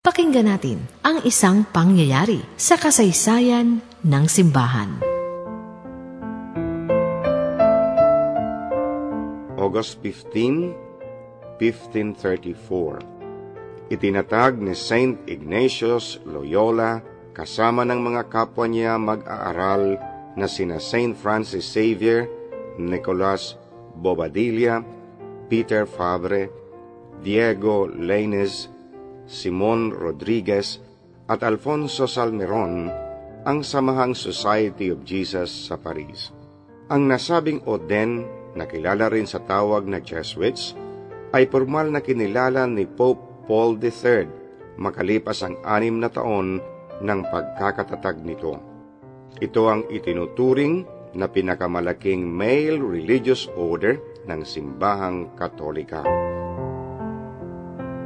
Pakinggan natin ang isang pangyayari sa kasaysayan ng simbahan. August 15, 1534 Itinatag ni Saint Ignatius Loyola kasama ng mga kapwa niya mag-aaral na sina Saint Francis Xavier, Nicolas Bobadilla, Peter Fabre, Diego Lainez, Simon Rodriguez at Alfonso Salmeron ang Samahang Society of Jesus sa Paris. Ang nasabing Oden, na kilala rin sa tawag na Jesuits, ay formal na kinilala ni Pope Paul III makalipas ang anim na taon ng pagkakatatag nito. Ito ang itinuturing na pinakamalaking male religious order ng simbahang katolika.